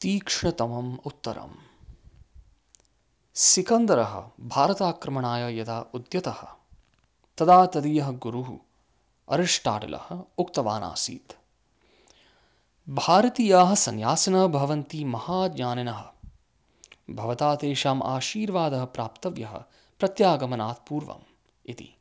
तीक्ष्णतमम् उत्तरम्। सिकन्दरः भारताक्रमणाय यदा उद्यतः, तदा तदीयः गुरुः अरिष्टाटलः उक्तवान् आसीत् भारतीयाः सन्यासिनः भवन्ति महाज्ञानिनः। भवता तेषाम् आशीर्वादः प्राप्तव्यः प्रत्यागमनात् पूर्वम् इति।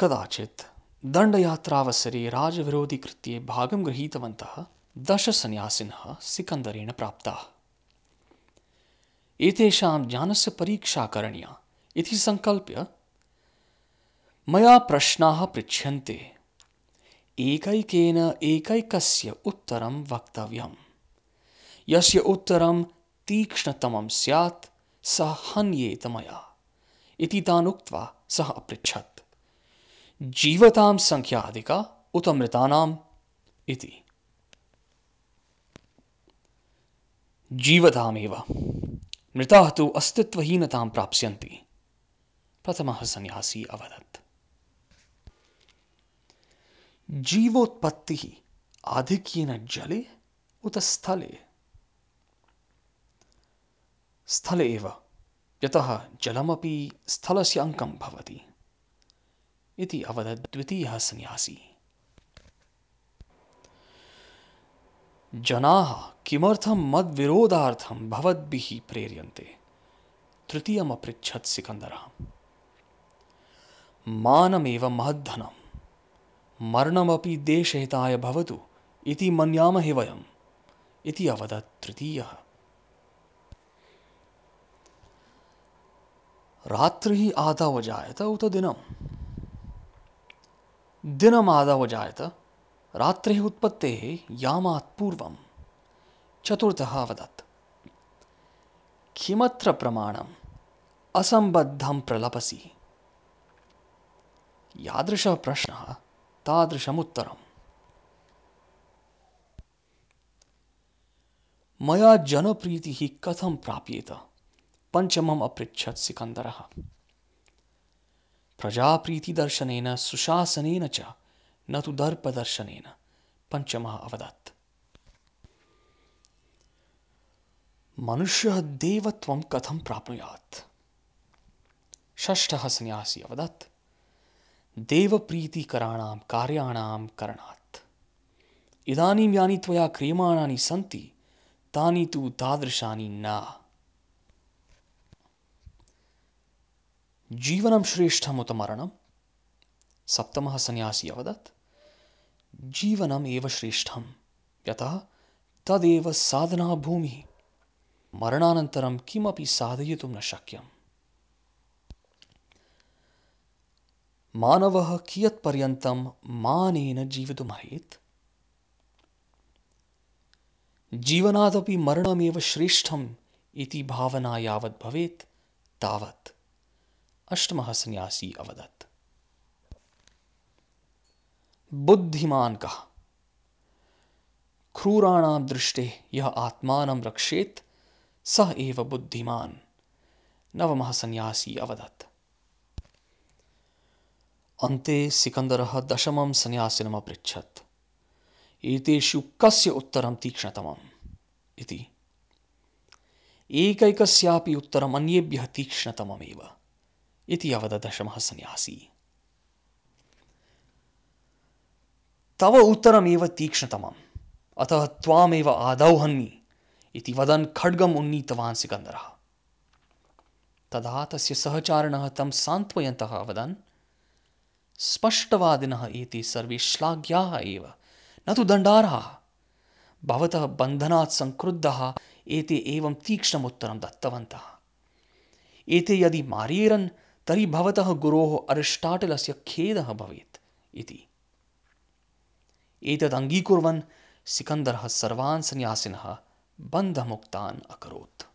कदाचित् दण्डयात्रावसरे राजविरोधिकृत्ये भागं गृहीतवन्तः दशसन्यासिनः सिकन्दरेण प्राप्ताः। एतेषां ज्ञानस्य परीक्षा करणीया। इति सङ्कल्प्य मया प्रश्नाः पृच्छ्यन्ते एकैकेन एकैकस्य उत्तरं वक्तव्यम्। यस्य उत्तरं तीक्ष्णतमं स्यात्, सः हन्येत मया। इति तान् उक्त्वा सः अपृच्छत्। जीवतां संख्या अधिका, उत मृतानाम् इति। जीवतामेव मृताः तु अस्तित्वहीनतां प्राप्स्यन्ति। प्रथमः सन्यासी अवदत्। जीवोत्पत्तिः आधिक्येन जले, उत स्थले। स्थले एव। यतः जलमपि स्थलस्य अङ्कं भवति। इति अवदत् द्वितीयः सन्यासी। जनाः किमर्थं मद्विरोधार्थं भवद्भिः प्रेर्यन्ते? तृतीयमपृच्छत् सिकन्दरः मानमेव महद्धनं। मरणमपि देशहिताय भवतु इति मन्यामहे वयम्। इति अवदत् तृतीयः। रात्रिः आदौ जायत उत दिनम्। दिनमादौ जायत रात्रिः उत्पत्तेः यामात् पूर्वं। चतुर्थः अवदत्। किमत्र प्रमाणम्? असम्बद्धं प्रलपसि। यादृशः प्रश्नः तादृशमुत्तरम् मया जनप्रीतिः कथं प्राप्येत? पञ्चमम् अपृच्छत् सिकन्दरः। प्रजाप्रीतिदर्शनेन, सुशासनेन च न तु दर्पदर्शनेन पञ्चमः अवदत्। मनुष्यः देवत्वं कथं प्राप्नुयात्? षष्ठः सन्यासी अवदत्। देवप्रीतिकराणां कार्याणां करणात्। इदानीं यानि त्वया क्रियमाणानि सन्ति, तानि तु तादृशानि न। जीवनं श्रेष्ठमुत मरणं। सप्तमः सन्यासी अवदत्। जीवनम् एव श्रेष्ठं यतः तदेव साधना भूमिः। मरणानन्तरं किमपि साधयितुं न शक्यम्। मानवः कियत्पर्यन्तं मानेन जीवितुमर्हेत् जीवनादपि मरणमेव श्रेष्ठम् इति भावना यावत् भवेत् तावत्। अष्टमः सन्यासी अवदत्। बुद्धिमान् कः क्रूराणां दृष्टे यः आत्मानं रक्षेत् सः एव बुद्धिमान्। नवमः सन्यासी अवदत्। अन्ते सिकन्दरः दशमं सन्यासिनम् अपृच्छत्। एतेषु कस्य उत्तरं तीक्ष्णतमम्? इति। एकैकस्यापि उत्तरम् अन्येभ्यः तीक्ष्णतममेव। इति अवदत् दशमः सन्यासी तव उत्तरमेव तीक्ष्णतमम्। अतः त्वामेव आदौ हन्मि, इति वदन् खड्गम् उन्नीतवान् सिकन्दरः। तदा तस्य सहचारिणः तं सान्त्वयन्तः अवदन्, स्पष्टवादिनः एते सर्वे श्लाघ्याः एव, न तु दण्डार्हाः भवतः बन्धनात् सङ्क्रुद्धः एते एवं तीक्ष्णमुत्तरं दत्तवन्तः। एते यदि मार्येरन् तर्हि भवतः गुरोः अरिष्टाटिलस्य खेदः भवेत्, इति। एतदङ्गीकुर्वन् सिकन्दरः सर्वान् सन्यासिनः बन्धमुक्तान् अकरोत्।